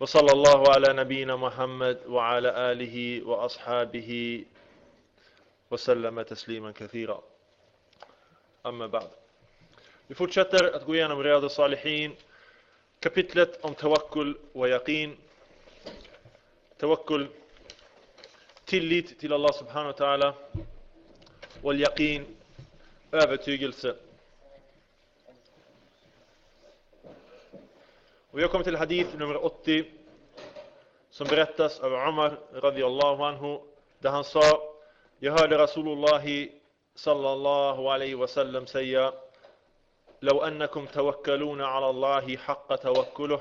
وصلى الله على نبينا محمد وعلى آله وأصحابه وسلم تسليما كثيرا أما بعد Vi fortsätter att gå igenom Riyad salihin kapitlet om tawakkul och yaqin. Tawakkul, tillit till Allah subhanahu wa ta'ala och yaqin, övertygelse. Och vi har kommit till hadith nummer 80 som berättas av Umar radiyallahu anhu där han sa Jag hörde Rasulullah sallallahu alaihi wasallam säga لو أنكم توكلون على الله حق توكله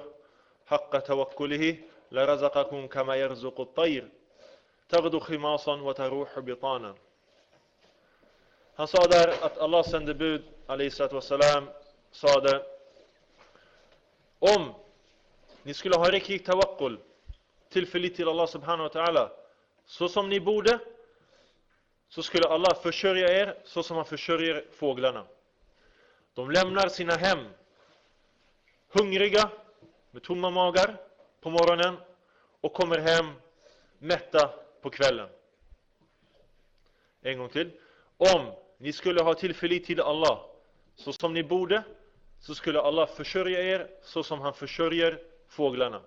حق توكله لرزقكم كما يرزق الطير تغدو خماصا وتروح بطانا Han sa där att Allahs sändebud wassalam, sa det Om ni skulle ha riktig tawakkul, tillförlit till Allah subhanahu wa ta'ala, så som ni borde, så skulle Allah försörja er så som han försörjer fåglarna. De lämnar sina hem hungriga, med tomma magar på morgonen och kommer hem mätta på kvällen. En gång till. Om ni skulle ha tillförlit till Allah så som ni borde, så skulle Allah försörja er så som han försörjer fåglarna.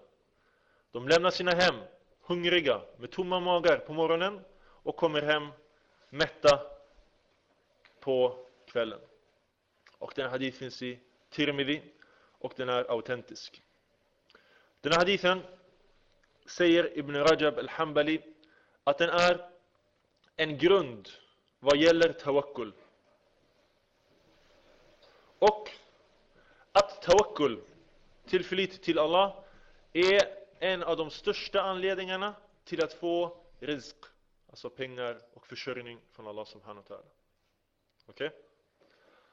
De lämnar sina hem hungriga, med tomma magar på morgonen och kommer hem mätta på kvällen. Och den hadith finns i Tirmidhi och den är autentisk. Den här hadithen säger Ibn Rajab al-Hambali att den är en grund vad gäller tawakkul. Och att tawakkul, tillförlit till Allah, är en av de största anledningarna till att få rizq, alltså pengar och försörjning från Allah subhanahu wa ta'ala. Okej? Okay?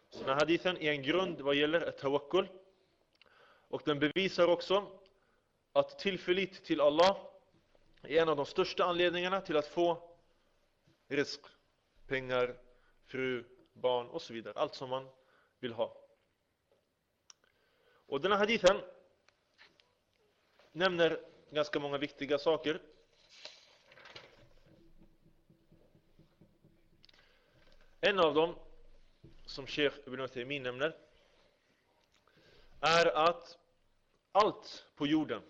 Så den här hadithen är en grund vad gäller ett tawakkul. Och den bevisar också att tillförlit till Allah är en av de största anledningarna till att få risk, pengar, fru, barn och så vidare. Allt som man vill ha. Och den här hadithen nämner ganska många viktiga saker. En av dem som Sheikh Ibn Uthaymin nämner är att allt på jorden,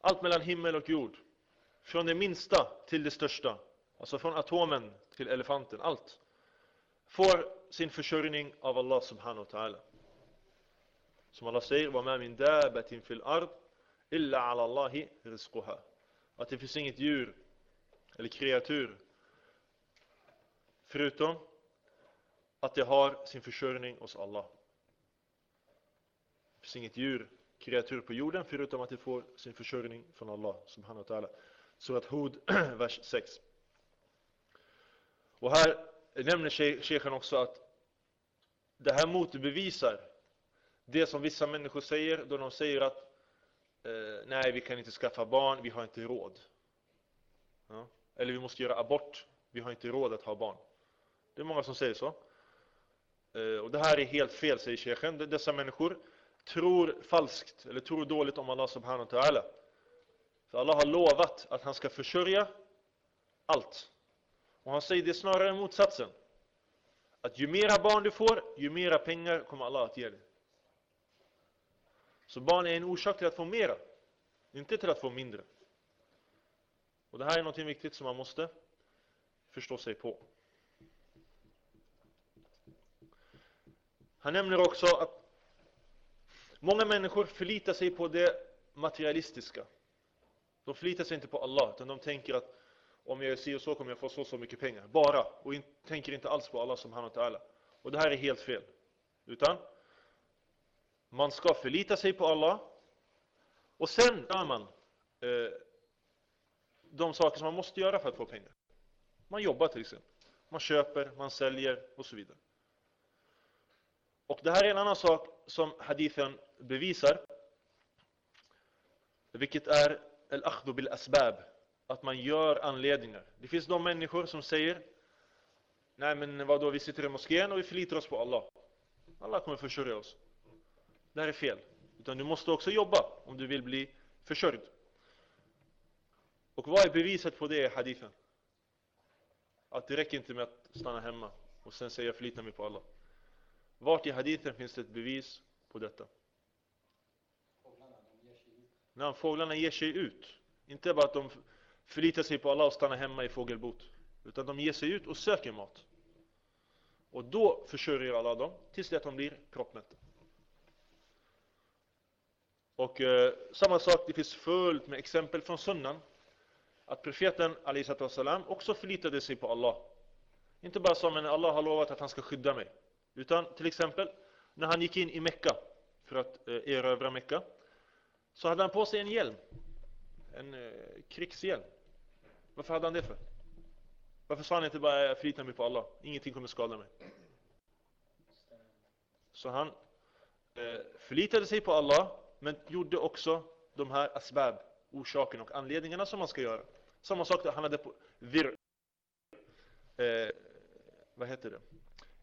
allt mellan himmel och jord, från det minsta till det största, alltså från atomen till elefanten, allt, får sin försörjning av Allah subhanahu wa ta'ala. Som Allah säger, وَمَا مِن دَابَةٍ فِي الْأَرْضِ إِلَّا عَلَى اللَّهِ رِزْقُهَا Att det finns inget djur eller kreatur förutom att det har sin försörjning hos Allah. Det finns inget djur, kreatur på jorden förutom att det får sin försörjning från Allah subhanahu wa ta'ala. Surat Hud, vers 6. Och här nämner Sheikhen också att det här motbevisar det som vissa människor säger då de säger att eh, nej, vi kan inte skaffa barn, vi har inte råd. Ja? Eller vi måste göra abort, vi har inte råd att ha barn. Det är många som säger så. Eh, och det här är helt fel, säger Sheikhen. Dessa människor tror falskt, eller tror dåligt om Allah subhanahu wa ta'ala. För Allah har lovat att han ska försörja allt. Och han säger det snarare motsatsen. Att ju mera barn du får, ju mera pengar kommer Allah att ge dig. Så barn är en orsak till att få mera, inte till att få mindre. Och det här är något viktigt som man måste förstå sig på. Han nämner också att många människor förlitar sig på det materialistiska. De förlitar sig inte på Allah, utan de tänker att om jag gör och så kommer jag få så så mycket pengar. Bara. Och in, tänker inte alls på Allah subhanahu wa ta'ala. Och det här är helt fel. Utan man ska förlita sig på Allah och sen gör man eh, de saker som man måste göra för att få pengar. Man jobbar till exempel. Man köper, man säljer och så vidare. Och det här är en annan sak som hadithen bevisar. Vilket är al-akhdu bil asbab. Att man gör anledningar. Det finns de människor som säger Nej men vadå, vi sitter i moskén och vi förlitar oss på Allah. Allah kommer försörja oss. Det här är fel. Utan du måste också jobba om du vill bli försörjd. Och vad är beviset på det i hadithen? Att det räcker inte med att stanna hemma och sen säga förlita mig på Allah. Vart i hadithen finns det ett bevis på detta? När fåglarna ger sig ut. Inte bara att de förlitar sig på Allah och stannar hemma i fågelbot. Utan de ger sig ut och söker mat. Och då försörjer Allah dem tills det att de blir proppmätta. Och eh, samma sak, det finns fullt med exempel från sunnan. Att profeten salam också förlitade sig på Allah. Inte bara som en Allah har lovat att han ska skydda mig. Utan till exempel när han gick in i Mekka för att eh, erövra Mekka. Så hade han på sig en hjälm. En eh, krigshjälm. Varför hade han det för? Varför sa han inte bara förlita mig på Allah? Ingenting kommer skada mig. Så han eh, förlitade sig på Allah men gjorde också de här asbab, orsakerna och anledningarna som man ska göra. Samma sak, han hade på vir, eh, vad heter det?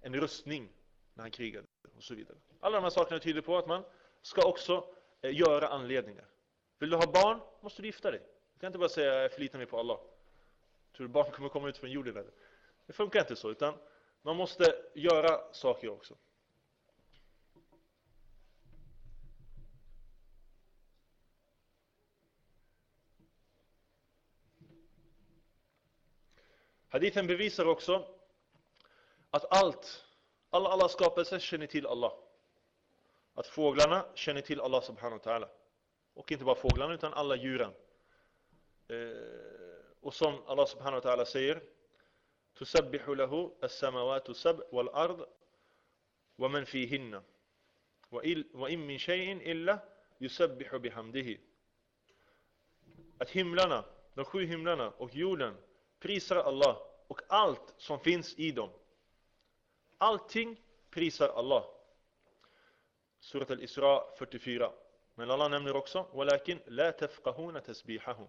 En rustning när han krigade och så vidare. Alla de här sakerna tyder på att man ska också eh, göra anledningar. Vill du ha barn måste du gifta dig. Du kan inte bara säga jag förlitar mig på Allah. Tror du barn kommer komma ut från jorden eller? Det funkar inte så, utan man måste göra saker också. Hadithen bevisar också att allt, alla, alla skapelser känner till Allah. Att fåglarna känner till Allah subhanahu wa ta'ala. Och inte bara fåglarna utan alla djuren. Eh, och som Allah subhanahu wa ta'ala säger تسبح له السماوات السبع والأرض ومن فيهن وإن من شيء إلا يسبح بحمده att himlarna, de sju himlarna och jorden prisar Allah och allt som finns i dem. Allting prisar Allah. Surat al-Isra 44. Men Allah nämner också "Walakin la tafqahuna tasbihahum."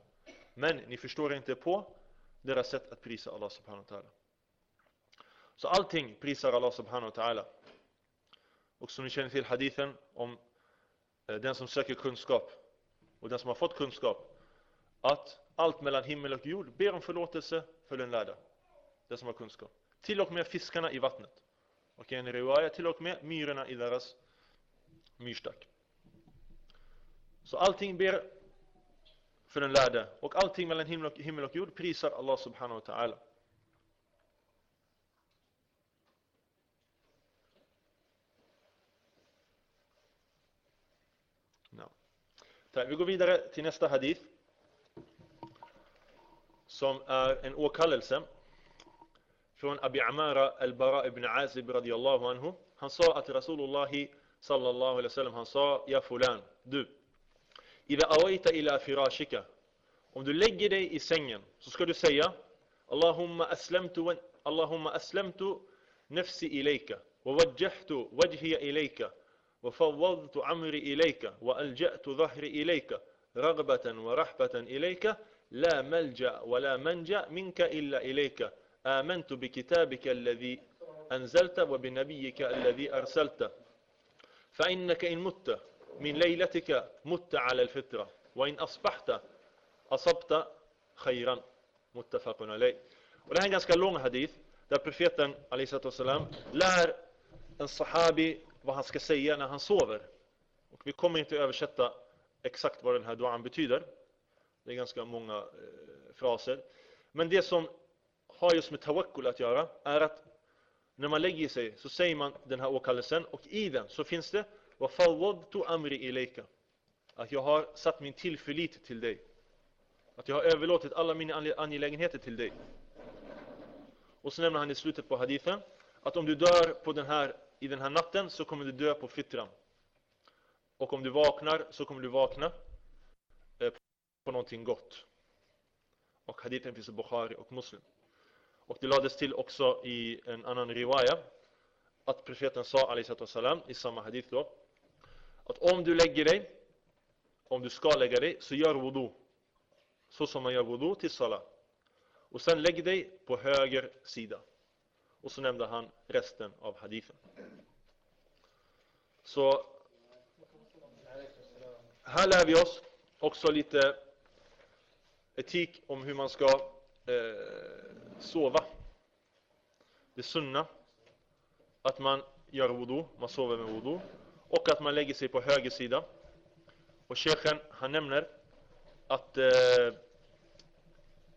Men ni förstår inte på deras sätt att prisa Allah subhanahu wa ta'ala. Så allting prisar Allah subhanahu wa ta'ala. Och som ni känner till hadithen om eh, den som söker kunskap och den som har fått kunskap att allt mellan himmel och jord ber om förlåtelse för den lärda. Den som har kunskap. Till och med fiskarna i vattnet. Och en riwaya till och med myrorna i deras myrstack. Så allting ber för den lärde. Och allting mellan himmel och, himmel och jord prisar Allah subhanahu wa ta'ala. No. Vi går vidare till nästa hadith som är en åkallelse från Abi Amara al-Bara ibn Azib radiyallahu anhu. Han sa att Rasulullah sallallahu alaihi wasallam han sa Ja fulan, du Ida awaita ila firashika Om du lägger dig i sängen så ska du säga Allahumma aslamtu Allahumma aslamtu nafsi ilayka ووجهت وجهي إليك وفوضت أمري إليك وألجأت ظهري إليك رغبة ورحبة إليك لا ملجأ ولا منجأ منك إلا إليك. آمنت بكتابك الذي أنزلت وبنبيك الذي أرسلت. فإنك إن مت من ليلتك مت على الفطرة وإن أصبحت أصبت خيرا. متفق عليه. وده هنا ganska lång حديث där profeten alaihissalam lär en sahabi vad han ska säga när han sover. Och vi kommer inte översätta exakt vad den här duan betyder. Det är ganska många eh, fraser. Men det som har just med tawakkul att göra är att när man lägger sig så säger man den här åkallelsen och i den så finns det وَفَوَّضْتُ amri ilayka Att jag har satt min tillförlit till dig. Att jag har överlåtit alla mina angelägenheter till dig. Och så nämner han i slutet på hadithen att om du dör på den här, i den här natten så kommer du dö på fitran. Och om du vaknar så kommer du vakna på någonting gott. Och hadithen finns i Bukhari och Muslim. Och det lades till också i en annan riwaya att profeten sa salam i samma hadith då att om du lägger dig om du ska lägga dig så gör wudu så som man gör wudu till salat och sen lägg dig på höger sida och så nämnde han resten av hadithen så här lär vi oss också lite etik om hur man ska eh, sova. Det sunna, att man gör wudu, man sover med wudu, och att man lägger sig på höger sida. Och sheikhen, han nämner att eh,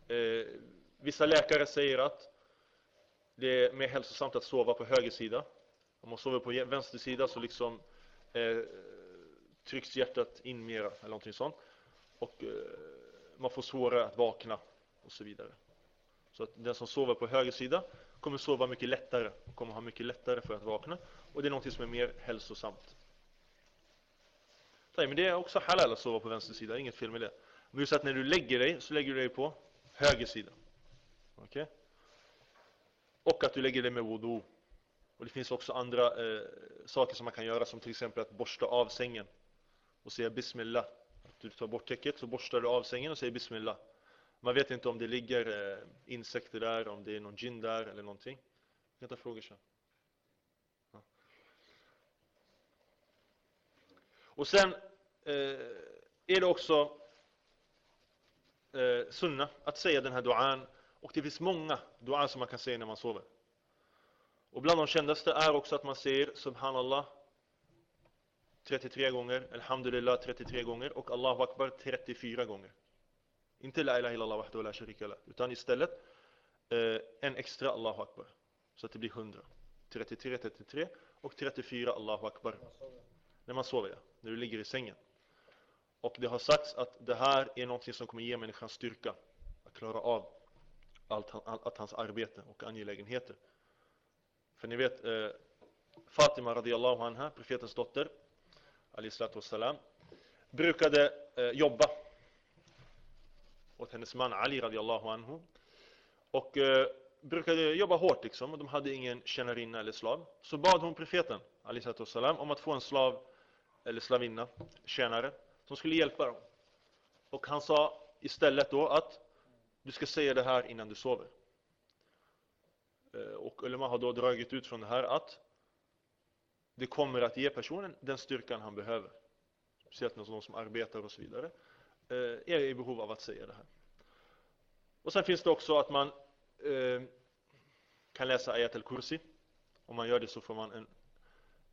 eh, vissa läkare säger att det är mer hälsosamt att sova på höger sida. Om man sover på vänster sida så liksom eh, trycks hjärtat in mera eller någonting sånt. Och eh, man får svårare att vakna och så vidare. Så att den som sover på höger sida kommer sova mycket lättare och kommer ha mycket lättare för att vakna. Och det är någonting som är mer hälsosamt. Men det är också halal att sova på vänster sida, inget fel med det. Men just att när du lägger dig så lägger du dig på höger sida. Okej? Okay? Och att du lägger dig med wudu. Och det finns också andra eh, saker som man kan göra som till exempel att borsta av sängen och säga Bismillah. Du tar bort täcket så borstar du av sängen och säger Bismillah. Man vet inte om det ligger eh, insekter där, om det är någon gin där eller någonting. Jag kan ta frågor sen. Ja. Och sen eh, är det också eh, sunna att säga den här duan. Och det finns många duan som man kan säga när man sover. Och bland de kändaste är också att man säger Subhanallah 33 gånger, Alhamdulillah 33 gånger och Allahu Akbar 34 gånger. Inte La ilaha illallah wahdahu la sharika la, utan istället eh, en extra Allahu Akbar. Så att det blir 100. 33, 33 och 34 Allahu Akbar. När man sover, ja. När du ligger i sängen. Och det har sagts att det här är någonting som kommer ge människan styrka att klara av allt, allt hans arbete och angelägenheter. För ni vet, eh, Fatima radiallahu anha, profetens dotter, wassalam, brukade eh, jobba åt hennes man Ali radiallahu anhu. Och eh, brukade jobba hårt liksom, och de hade ingen tjänarinna eller slav. Så bad hon profeten wassalam, om att få en slav eller slavinna, tjänare, som skulle hjälpa dem. Och han sa istället då att du ska säga det här innan du sover. Eh, och Ulema har då dragit ut från det här att det kommer att ge personen den styrkan han behöver. Speciellt någon som arbetar och så vidare. Eh, är i behov av att säga det här. Och sen finns det också att man eh, kan läsa Ayat al-Kursi. Om man gör det så får man en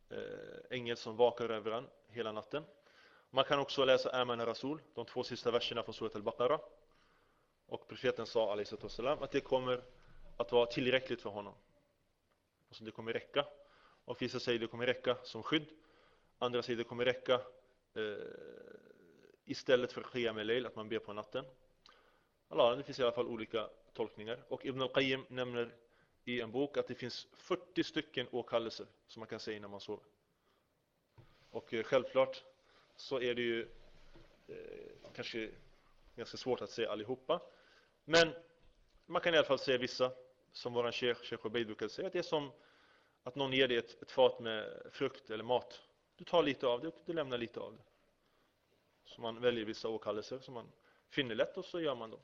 eh, ängel som vakar över en hela natten. Man kan också läsa Aman Rasul, de två sista verserna från Surat al-Baqarah. Och profeten sa att det kommer att vara tillräckligt för honom. Alltså det kommer räcka. Och vissa säger det kommer räcka som skydd. Andra säger det kommer räcka eh, istället för Qiyam al att man ber på natten. Allah, det finns i alla fall olika tolkningar. Och Ibn al-Qayyim nämner i en bok att det finns 40 stycken åkallelser som man kan säga när man sover. Och eh, självklart så är det ju eh, kanske ganska svårt att säga allihopa. Men man kan i alla fall säga vissa som våran sheikh, sheikh Obeid brukade säga, att det är som att någon ger dig ett, ett fat med frukt eller mat. Du tar lite av det och du lämnar lite av det. Så man väljer vissa åkallelser som man finner lätt och så gör man dem.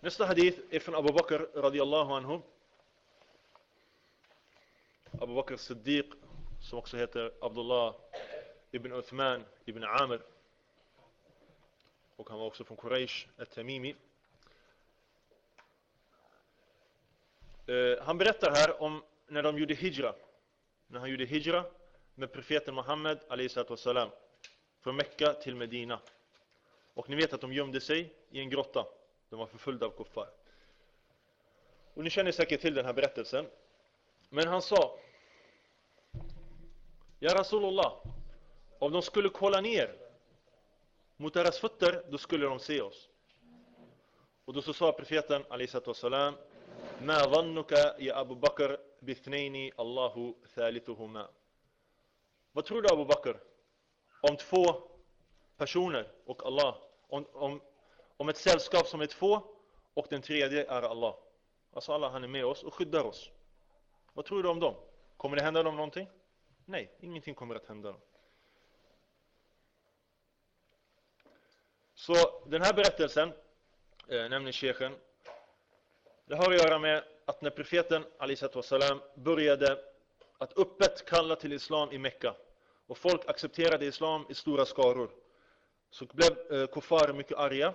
Nästa hadith är från Abu Bakr radiallahu anhu. Abu Bakr Siddiq som också heter Abdullah ibn Uthman ibn Amr och han var också från Quraysh, al-Tamimi eh, han berättar här om när de gjorde hijra. När han gjorde hijra med profeten Muhammed salam från Mekka till Medina. Och ni vet att de gömde sig i en grotta. De var förföljda av kuffar. Och ni känner säkert till den här berättelsen. Men han sa Ja Rasulullah om de skulle kolla ner mot deras fötter, då skulle de se oss. Och då så sa profeten, wassalam, Ma vannuka ya Abu Bakr bithnaini Allahu thalithuhuma. Vad tror du Abu Bakr? Om två personer och Allah. Om, om, om ett sällskap som är två och den tredje är Allah. Alltså Allah han är med oss och skyddar oss. Vad tror du om dem? Kommer det hända dem någonting? Nej, ingenting kommer att hända dem. Så den här berättelsen, eh, nämligen Shechen, det har att göra med att när profeten salam började att öppet kalla till islam i Mekka och folk accepterade islam i stora skaror så blev eh, kuffar mycket arga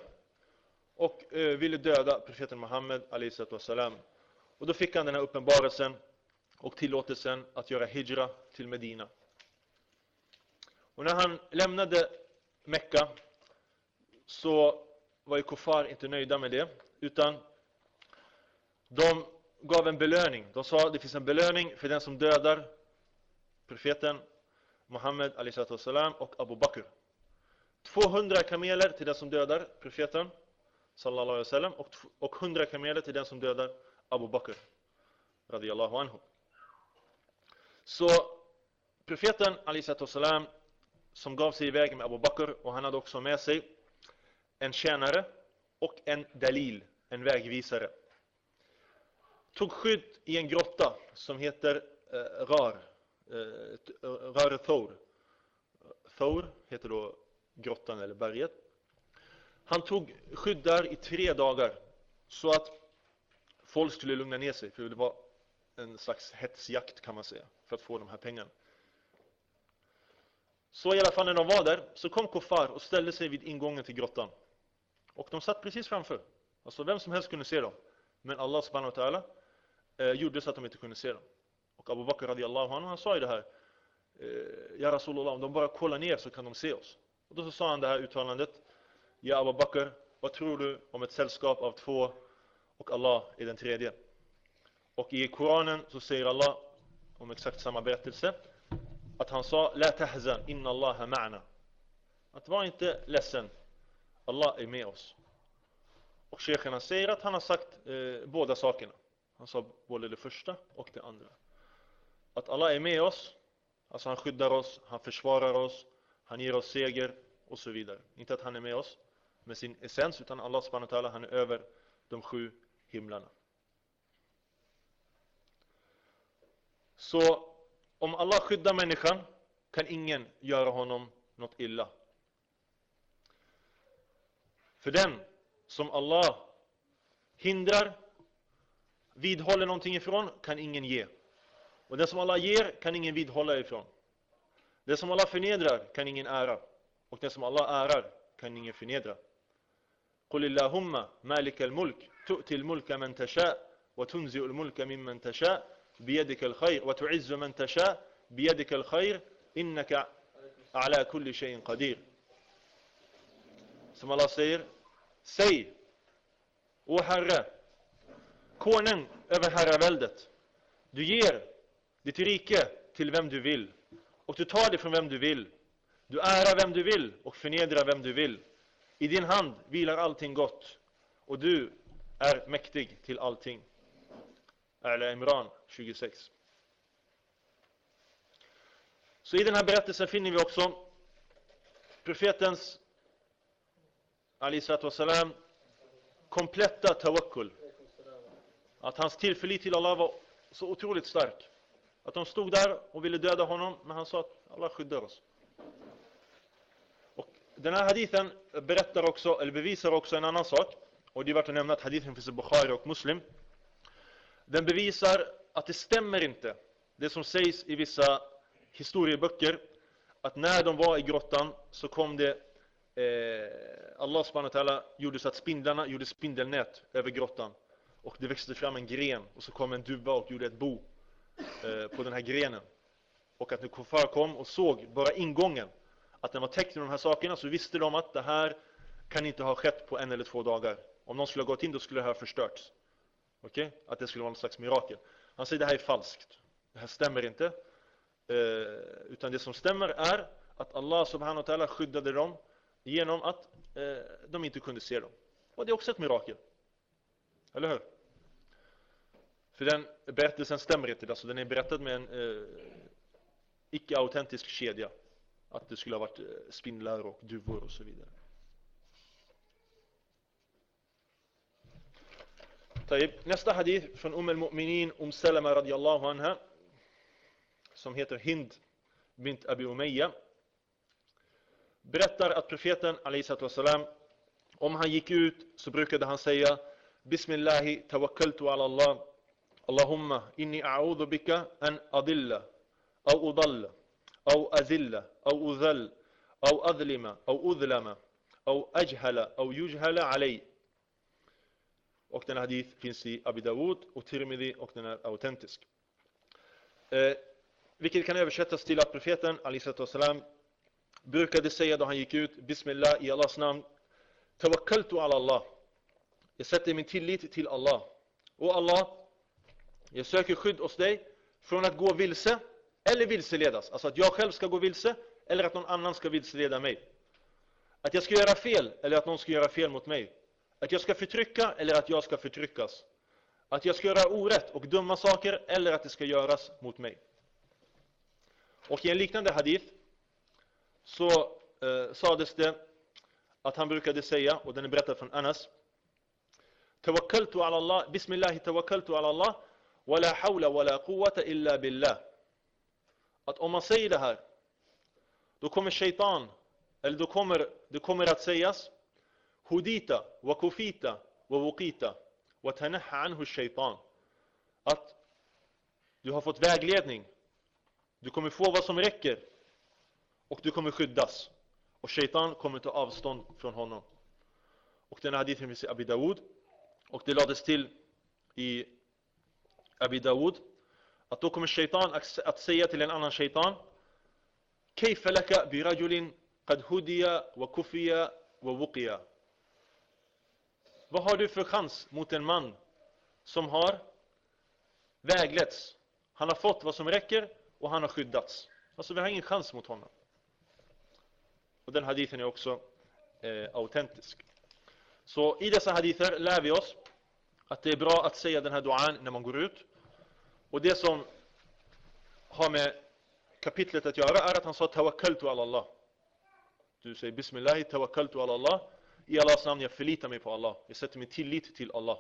och eh, ville döda profeten Muhammed salam. Och då fick han den här uppenbarelsen och tillåtelsen att göra hijra till Medina. Och när han lämnade Mekka så var ju Kofar inte nöjda med det utan de gav en belöning. De sa att det finns en belöning för den som dödar profeten Muhammed salam och Abu Bakr. 200 kameler till den som dödar profeten sallallahu alaihi wasallam och 100 kameler till den som dödar Abu Bakr radiyallahu anhu. Så profeten salam som gav sig iväg med Abu Bakr och han hade också med sig en tjänare och en dalil, en vägvisare. Tog skydd i en grotta som heter eh, Rar, eh, Rar Thor. Thor heter då grottan eller berget. Han tog skydd där i tre dagar så att folk skulle lugna ner sig, för det var en slags hetsjakt kan man säga, för att få de här pengarna. Så i alla fall när de var där så kom Kofar och ställde sig vid ingången till grottan. Och de satt precis framför. Alltså vem som helst kunde se dem. Men Allah subhanahu wa ta'ala eh, gjorde så att de inte kunde se dem. Och Abu Bakr radiallahu anhu, han sa ju det här. Eh, ja Rasulullah, om de bara kollar ner så kan de se oss. Och då så sa han det här uttalandet. Ja Abu Bakr, vad tror du om ett sällskap av två och Allah är den tredje? Och i Koranen så säger Allah om exakt samma berättelse att han sa La tahzan, inna Allah ma'na. Att var inte ledsen, Allah är med oss. Och shejkerna säger att han har sagt eh, båda sakerna. Han sa både det första och det andra. Att Allah är med oss, alltså han skyddar oss, han försvarar oss, han ger oss seger och så vidare. Inte att han är med oss med sin essens, utan Allah subhanahu wa ta'ala, han är över de sju himlarna. Så om Allah skyddar människan kan ingen göra honom något illa. För den som Allah hindrar, vidhåller någonting ifrån, kan ingen ge. Och den som Allah ger kan ingen vidhålla ifrån. Det som Allah förnedrar kan ingen ära. Och det som Allah ärar kan ingen förnedra. قل اللهم مالك الملك تؤتي الملك من تشاء وتنزع الملك ممن تشاء بيدك الخير وتعز من تشاء بيدك الخير إنك على كل شيء قدير som Allah säger, säg, O Herre, konung över herraväldet, du ger ditt rike till vem du vill och du tar det från vem du vill. Du ärar vem du vill och förnedrar vem du vill. I din hand vilar allting gott och du är mäktig till allting. Al Imran 26. Så i den här berättelsen finner vi också profetens salam kompletta tawakkul. Att hans tillförlit till Allah var så otroligt stark. Att de stod där och ville döda honom, men han sa att Allah skyddar oss. Och den här hadithen berättar också, eller bevisar också en annan sak. Och det är värt att nämna att hadithen finns i Bukhari och Muslim. Den bevisar att det stämmer inte, det som sägs i vissa historieböcker, att när de var i grottan så kom det eh, Allah subhanahu wa ta'ala gjorde så att spindlarna gjorde spindelnät över grottan och det växte fram en gren och så kom en duva och gjorde ett bo eh, på den här grenen och att när kuffar kom och såg bara ingången att den var täckt med de här sakerna så visste de att det här kan inte ha skett på en eller två dagar om någon skulle ha gått in då skulle det här förstörts Okej? Okay? Att det skulle vara något slags mirakel. Han säger att det här är falskt. Det här stämmer inte. Eh, utan det som stämmer är att Allah subhanahu wa ta'ala skyddade dem genom att eh, de inte kunde se dem. Och det är också ett mirakel. Eller hur? För den berättelsen stämmer inte. Alltså den är berättad med en eh, icke-autentisk kedja. Att det skulle ha varit eh, spindlar och duvor och så vidare. طيب, nästa hadith från Umm al-Mu'minin Um Salama radiallahu anha som heter Hind bint Abi Umayya berättar att profeten salam om han gick ut så brukade han säga Bismillahi tawakkaltu ala Allah اللهم إني أعوذ بك أن أضل أو أضل أو أذل أو أذل أو أظلم أو أظلم أو أجهل أو يجهل علي och den hadith finns i Abi Dawud och Tirmidhi och den är autentisk. Eh, vilket kan översättas till att profeten salam brukade säga då han gick ut Bismillah i Allahs namn Tawakkaltu ala Allah. Jag sätter min tillit till Allah. Och Allah Jag söker skydd hos dig från att gå vilse eller vilseledas. Alltså att jag själv ska gå vilse eller att någon annan ska vilseleda mig. Att jag ska göra fel eller att någon ska göra fel mot mig. Att jag ska förtrycka eller att jag ska förtryckas. Att jag ska göra orätt och dumma saker eller att det ska göras mot mig. Och i en liknande hadith så eh, sades det att han brukade säga, och den är berättad från Anas Tawakkaltu ala Allah, Bismillah tawakkaltu ala Allah wa la hawla wa la quwwata illa billah. Att om man säger det här då kommer shaitan, eller då kommer, det kommer att sägas Hudita wa kufita wa wuqita wa tanaha anhu shaitan. Att du har fått vägledning. Du kommer få vad som räcker. och du kommer skyddas. Och shaitan kommer ta avstånd från honom. Och den här hadithen finns i Abi Dawud. Och det lades till i Abi Dawud att då kommer shaitan att säga till en annan shaitan كيف لك برجل قد هدي وكفي ووقي Vad har du för chans mot en man som har vägletts? Han har fått vad som räcker och han har skyddats. Alltså vi har ingen chans mot honom. Och den hadithen är också eh, autentisk. Så i dessa hadither lär vi oss att det är bra att säga den här duan när man går ut. Och det som har med kapitlet att göra är att han sa tawakkaltu ala Allah. Du säger Bismillah, tawakkaltu ala Allah. I Allahs namn, jag förlitar mig på Allah. Jag sätter min tillit till Allah.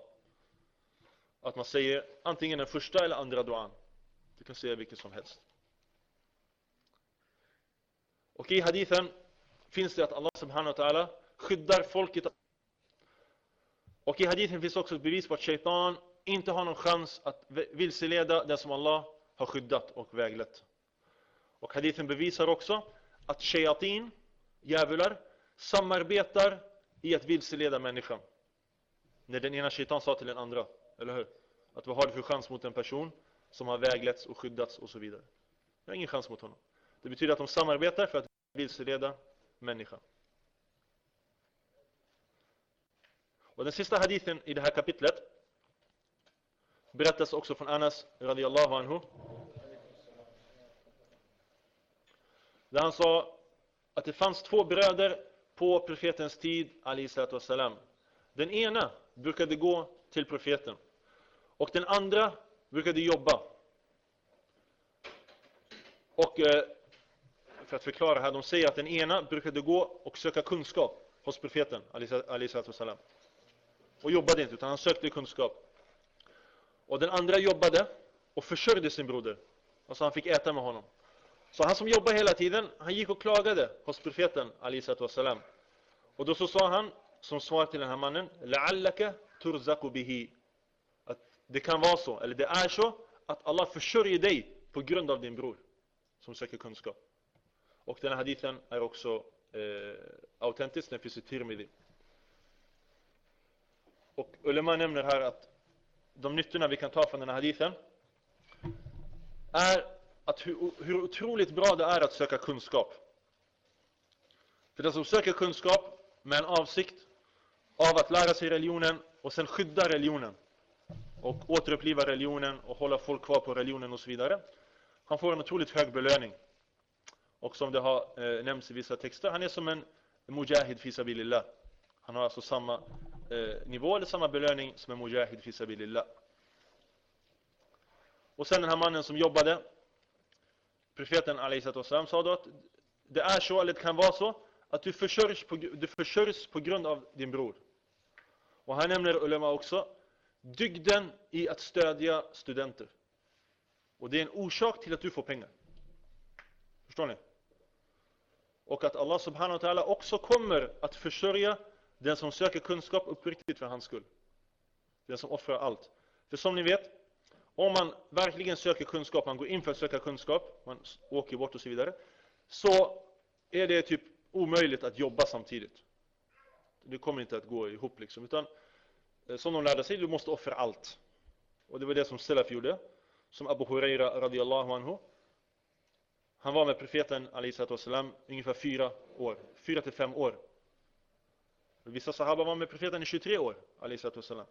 Att man säger antingen den första eller andra duan. Du kan säga vilken som helst. Och i hadithen finns det att Allah subhanahu wa ta'ala skyddar folket. Och i hadithen finns också ett bevis på att shaitan inte har någon chans att vilseleda den som Allah har skyddat och väglett. Och hadithen bevisar också att shayatin, djävular, samarbetar i att vilseleda människan. När den ena shaitan sa till den andra, eller hur? Att vad har du för chans mot en person som har vägletts och skyddats och så vidare. Jag har ingen chans mot honom. Det betyder att de samarbetar för att vilseleda människa. Och den sista hadithen i det här kapitlet berättas också från Anas radiyallahu anhu. Där han sa att det fanns två bröder på profetens tid, wassalam. Den ena brukade gå till profeten och den andra brukade jobba. Och eh, för att förklara här, de säger att den ena brukade gå och söka kunskap hos profeten, salam. Och jobbade inte, utan han sökte kunskap. Och den andra jobbade och försörjde sin broder. Alltså han fick äta med honom. Så han som jobbade hela tiden, han gick och klagade hos profeten, salam. Och då så sa han, som svar till den här mannen, لَعَلَّكَ تُرْزَقُ bihi Att det kan vara så, eller det är så, att Allah försörjer dig på grund av din bror som söker kunskap. Och den här hadithen är också eh, autentisk, den finns i Tirmidhi. Och Ulema nämner här att de nyttorna vi kan ta från den här hadithen är att hur, hur otroligt bra det är att söka kunskap. För den som söker kunskap med en avsikt av att lära sig religionen och sen skydda religionen och återuppliva religionen och hålla folk kvar på religionen och så vidare. Han får en otroligt hög belöning. Och som det har eh, nämnts i vissa texter, han är som en mujahid fisabilillah. Han har alltså samma eh, nivå eller samma belöning som en mujahid fisabilillah. Och sen den här mannen som jobbade, profeten Alaihissalam sa då att det är så, eller det kan vara så, att du försörjs på, du försörjs på grund av din bror. Och här nämner Ulema också dygden i att stödja studenter. Och det är en orsak till att du får pengar. Förstår ni? Och att Allah subhanahu wa ta'ala också kommer att försörja den som söker kunskap uppriktigt för hans skull. Den som offrar allt. För som ni vet, om man verkligen söker kunskap, man går in för att söka kunskap, man åker bort och så vidare, så är det typ omöjligt att jobba samtidigt. Det kommer inte att gå ihop liksom, utan eh, som de lärde sig, du måste offra allt. Och det var det som Salaf gjorde, som Abu Huraira radiyallahu anhu. Han var med profeten salam ungefär fyra år, fyra till fem år. Vissa sahaba var med profeten i 23 år salam.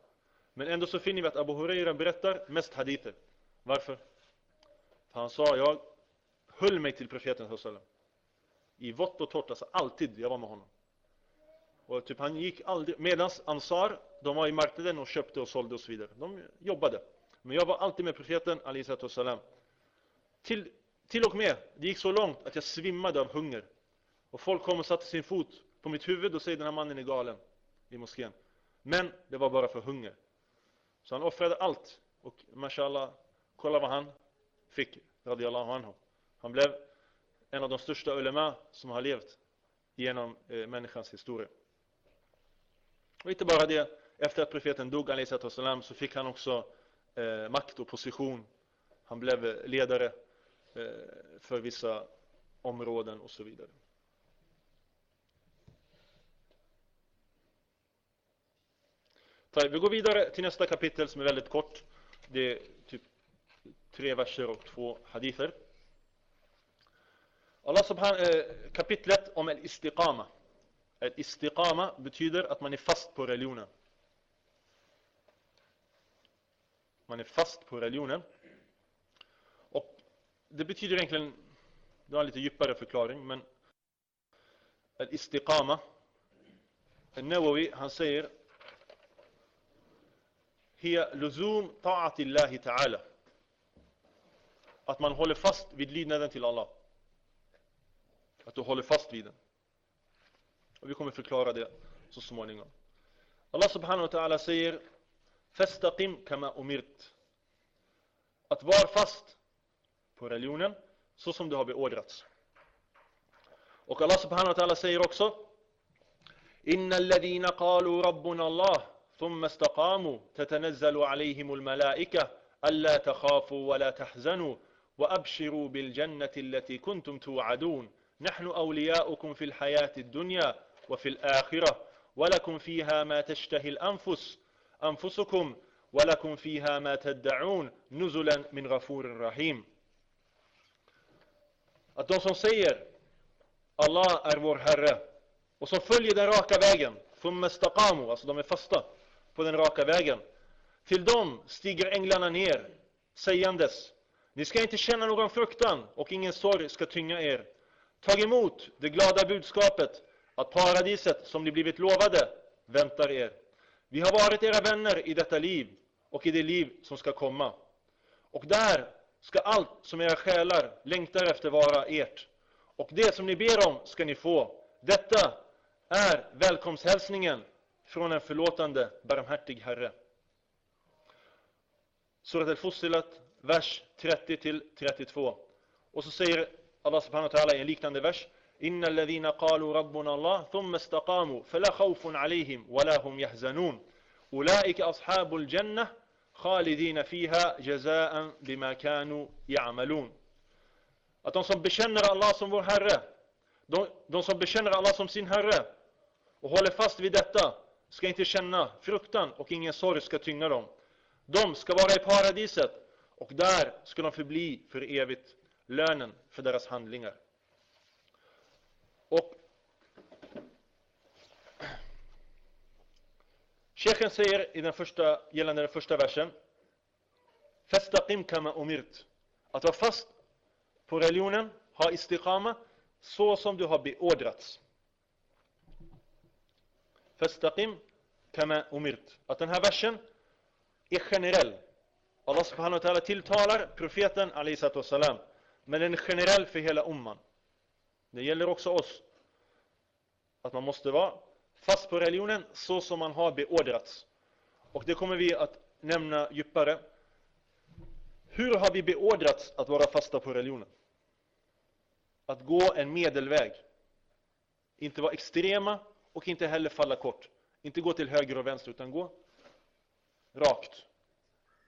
Men ändå så finner vi att Abu Huraira berättar mest hadither. Varför? För han sa, jag höll mig till profeten salam. I vått och torrt, alltså alltid jag var med honom. Och typ han gick aldrig, medans Ansar, de var i marknaden och köpte och sålde och så vidare. De jobbade. Men jag var alltid med profeten, salam. Till, till och med, det gick så långt att jag svimmade av hunger. Och folk kom och satte sin fot på mitt huvud och säger den här mannen är galen i moskén. Men det var bara för hunger. Så han offrade allt. Och mashallah, kolla vad han fick, radiallahu anhu. Han blev en av de största ulema som har levt genom eh, människans historia. Och inte bara det, efter att profeten dog salam, så fick han också eh, makt och position. Han blev eh, ledare Eh, för vissa områden och så vidare. Vi går vidare till nästa kapitel som är väldigt kort. Det är typ tre verser och två hadither. Allah subhan eh, kapitlet om al-istiqama. Al-istiqama betyder att man är fast på religionen. Man är fast på religionen det betyder egentligen, det har en lite djupare förklaring, men al-istiqama. Al-Nawawi, han säger Hia luzum ta'atillahi ta'ala. Att man håller fast vid lydnaden till Allah. Att du håller fast vid den. Och vi kommer förklara det så småningom. Allah subhanahu wa ta'ala säger Fastaqim kama umirt. Att var fast på religionen så som det har beordrats och Allah subhanahu wa ta'ala säger också innal ladina qalu rabbuna Allah ثم استقاموا تتنزل عليهم الملائكة ألا تخافوا ولا تحزنوا وأبشروا بالجنة التي كنتم توعدون نحن أولياؤكم في الحياة الدنيا وفي الآخرة ولكم فيها ما تشتهي الأنفس أنفسكم ولكم فيها ما تدعون نزلا من غفور رحيم Att de som säger Allah är vår Herre och som följer den raka vägen, fummestaqamu, alltså de är fasta på den raka vägen. Till dem stiger änglarna ner sägandes Ni ska inte känna någon fruktan och ingen sorg ska tynga er. Tag emot det glada budskapet att paradiset som ni blivit lovade väntar er. Vi har varit era vänner i detta liv och i det liv som ska komma. Och där ska allt som era själar längtar efter vara ert. Och det som ni ber om ska ni få. Detta är välkomsthälsningen från en förlåtande, barmhärtig Herre. Surat al-Fussilat, vers 30-32. Och så säger Allah subhanahu wa ta'ala i en liknande vers إن الذين قالوا ربنا الله ثم استقاموا فلا خوف عليهم ولا هم يحزنون أولئك أصحاب الجنة خالدين فيها جزاء بما كانوا يعملون Att de som bekänner Allah som vår Herre, de, de som bekänner Allah som sin Herre och håller fast vid detta, ska inte känna fruktan och ingen sorg ska tynga dem. De ska vara i paradiset och där ska de förbli för evigt lönen för deras handlingar. Och Sheikhen säger i den första, gällande den första versen Fastaqim kama umirt Att vara fast på religionen, ha istiqama så som du har beordrats. Fastaqim kama umirt. Att den här versen är generell. Allah subhanahu wa ta'ala tilltalar profeten salam. Men den är generell för hela umman. Det gäller också oss. Att man måste vara fast på religionen så som man har beordrats. Och det kommer vi att nämna djupare. Hur har vi beordrats att vara fasta på religionen? Att gå en medelväg. Inte vara extrema och inte heller falla kort. Inte gå till höger och vänster utan gå rakt.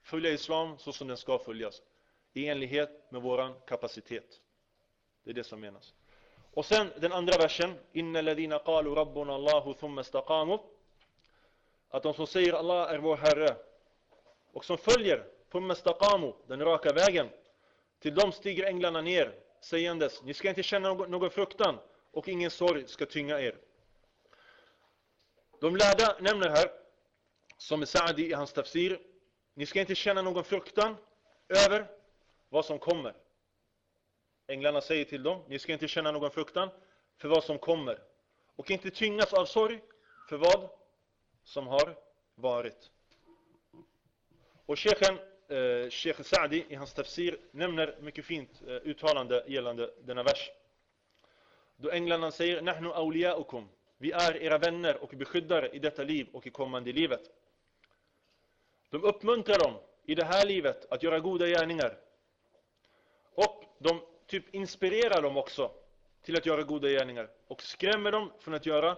följa islam så som den ska följas. I enlighet med våran kapacitet. Det är det som menas. Och sen den andra versen. Inna ladina qalu rabbuna Allahu thumma istaqamu. Att de som säger Allah är vår Herre och som följer thumma istaqamu, den raka vägen. Till dem stiger änglarna ner sägandes, ni ska inte känna någon fruktan och ingen sorg ska tynga er. De lärda nämner här, som Saadi i hans tafsir, ni ska inte känna någon fruktan över vad som kommer. Änglarna säger till dem, ni ska inte känna någon fruktan för vad som kommer. Och inte tyngas av sorg för vad som har varit. Och Sheikhen, eh, Sheikh Saadi i hans tafsir nämner mycket fint eh, uttalande gällande denna vers. Då änglarna säger, Nahnu awliya'ukum. Vi är era vänner och beskyddare i detta liv och i kommande livet. De uppmuntrar dem i det här livet att göra goda gärningar. Och de typ inspirerar dem också till att göra goda gärningar. Och skrämmer dem från att göra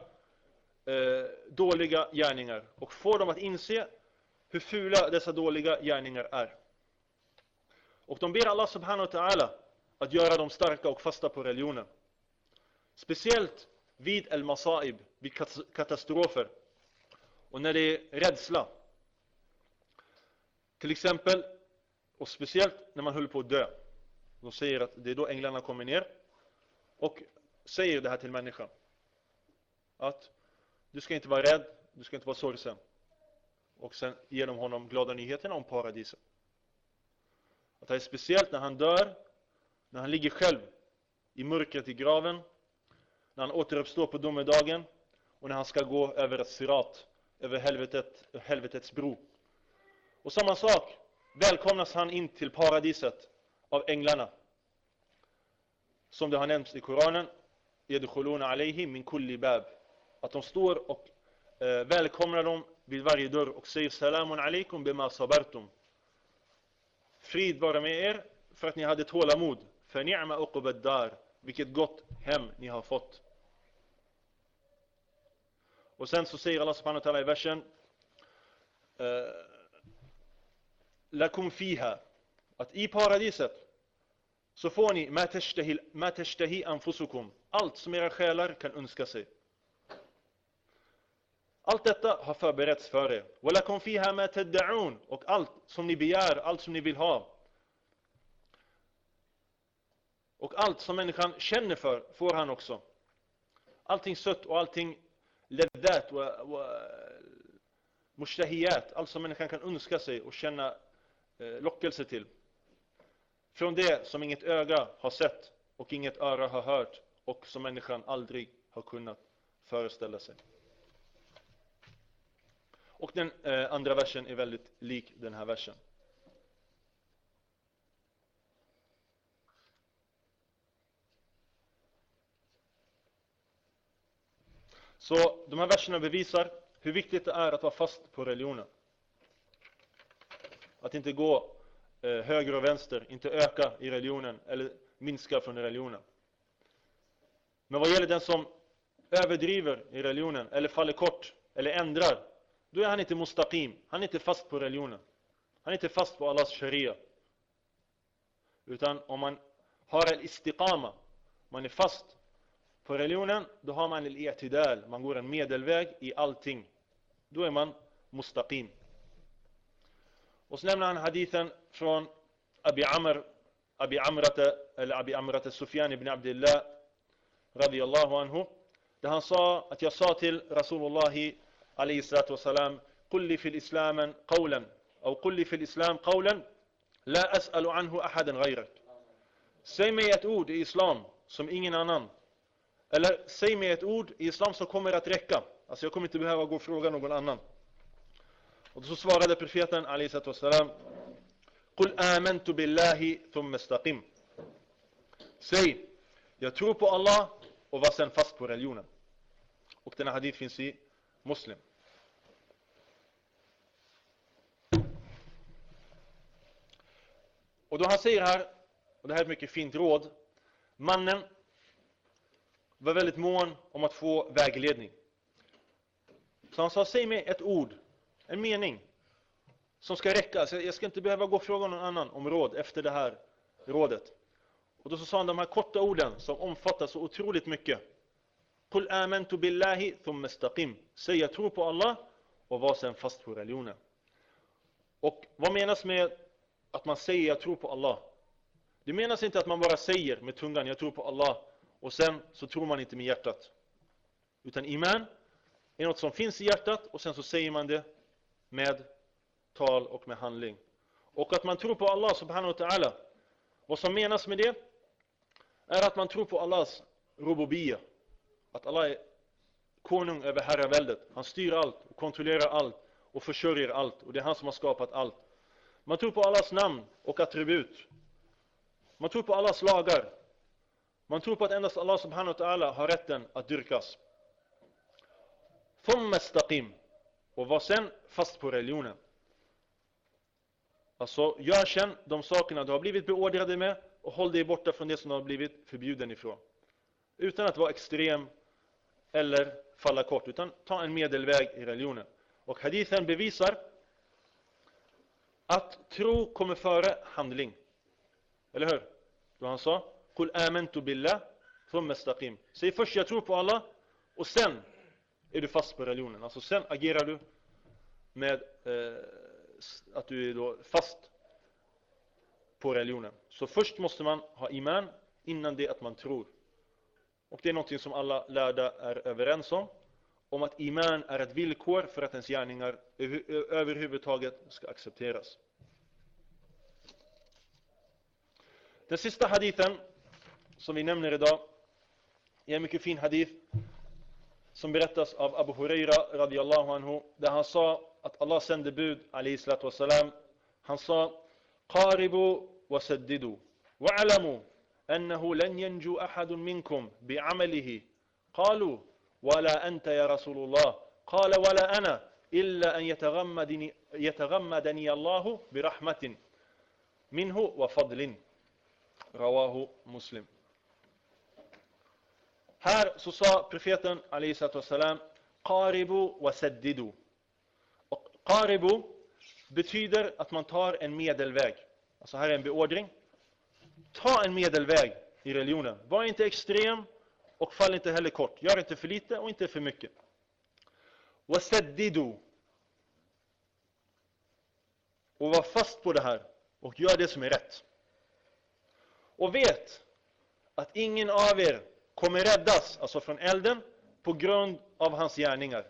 eh, dåliga gärningar. Och får dem att inse hur fula dessa dåliga gärningar är. Och de ber Allah subhanahu wa ta'ala att göra dem starka och fasta på religionen. Speciellt vid al-masaib, vid katastrofer. Och när det är rädsla. Till exempel, och speciellt när man håller på att dö. De säger att det är då änglarna kommer ner och säger det här till människan. Att du ska inte vara rädd, du ska inte vara sorgsen. Och sen ger de honom glada nyheterna om paradiset. Att det är speciellt när han dör, när han ligger själv i mörkret i graven, när han återuppstår på domedagen och när han ska gå över ett sirat, över helvetet, helvetets bro. Och samma sak, välkomnas han in till paradiset av änglarna. Som det har nämnts i Koranen, yadkhuluna alayhim min kulli bab. Att de står och eh, välkomnar dem vid varje dörr och säger salamun alaykum bima sabartum. Frid vara med er för att ni hade tålamod. För ni'ma uqbad dar. Vilket gott hem ni har fått. Och sen så säger Allah subhanahu wa ta'ala i versen eh, Lakum fiha Att i paradiset så får ni ma tashtahi anfusukum allt som era själar kan önska sig. Allt detta har förberetts för er. Walakum fiha ma tad'un och allt som ni begär, allt som ni vill ha. Och allt som människan känner för får han också. Allting sött och allting laddat och mushtahiyat, allt som människan kan önska sig och känna eh, lockelse till. Från det som inget öga har sett och inget öra har hört och som människan aldrig har kunnat föreställa sig. Och den eh, andra versen är väldigt lik den här versen. Så de här verserna bevisar hur viktigt det är att vara fast på religionen. Att inte gå Eh, höger och vänster, inte öka i religionen eller minska från religionen. Men vad gäller den som överdriver i religionen eller faller kort eller ändrar då är han inte mustaqim. Han är inte fast på religionen. Han är inte fast på Allahs sharia. Utan om man har en istiqama, man är fast på religionen, då har man el-i'tidal. Man går en medelväg i allting. Då är man mustaqim. Och så nämner han hadithen från Abi Amr, Abi Amrata, eller Abi Amrata Sufyan ibn Abdullah radiyallahu anhu. Där han sa att jag sa till Rasulullah عليه الصلاة والسلام قل لي في الإسلام قولا أو قل لي في الإسلام قولا لا أسأل عنه أحدا غيرك Säg mig ett ord i Islam som ingen annan. Eller säg mig ett ord i Islam som kommer att räcka. Alltså jag kommer inte behöva gå och fråga någon annan. Och så svarade profeten Ali Salam Qul amantu billahi thumma istaqim Säg Jag tror på Allah och var sen fast på religionen. Och denna hadith finns i Muslim. Och då han säger här, och det här är ett mycket fint råd, mannen var väldigt mån om att få vägledning. Så han sa, säg mig ett ord en mening, som ska räcka. Så jag ska inte behöva gå och fråga någon annan om råd efter det här rådet. Och då så sa han de här korta orden som omfattar så otroligt mycket. Qul amantu billahi thumma istaqim. Säg jag tror på Allah och var sen fast på religionen. Och vad menas med att man säger jag tror på Allah? Det menas inte att man bara säger med tungan jag tror på Allah och sen så tror man inte med hjärtat. Utan iman är något som finns i hjärtat och sen så säger man det med tal och med handling. Och att man tror på Allah subhanahu wa ta'ala. Vad som menas med det är att man tror på Allahs rububiyya. Att Allah är konung över herraväldet. Han styr allt och kontrollerar allt och försörjer allt. Och det är han som har skapat allt. Man tror på Allahs namn och attribut. Man tror på Allahs lagar. Man tror på att endast Allah subhanahu wa ta'ala har rätten att dyrkas. ثم استقim. och var sen fast på religionen. Alltså, gör sen de sakerna du har blivit beordrade med och håll dig borta från det som du har blivit förbjuden ifrån. Utan att vara extrem eller falla kort, utan ta en medelväg i religionen. Och hadithen bevisar att tro kommer före handling. Eller hur? Då han sa Qul amantu billah thumma istaqim. Säg först jag tror på Allah och sen är du fast på religionen. Alltså sen agerar du med eh, att du är då fast på religionen. Så först måste man ha iman innan det att man tror. Och det är någonting som alla lärda är överens om. Om att iman är ett villkor för att ens gärningar överhuvudtaget ska accepteras. Den sista hadithen som vi nämner idag är en mycket fin hadith som berättas av Abu Huraira radiyallahu anhu där han sa att Allah sände bud alayhi salatu wassalam han sa قاربوا وسددوا واعلموا أنه لن ينجو أحد منكم بعمله قالوا ولا أنت يا رسول الله قال ولا أنا إلا أن يتغمدني, يتغمدني الله برحمة منه وفضل رواه مسلم Här så sa profeten salam Qaribu wa saddidu. Och Qaribu betyder att man tar en medelväg. Alltså här är en beordring. Ta en medelväg i religionen. Var inte extrem och fall inte heller kort. Gör inte för lite och inte för mycket. Wasaddidu. Och var fast på det här och gör det som är rätt. Och vet att ingen av er kommer räddas, alltså från elden, på grund av hans gärningar.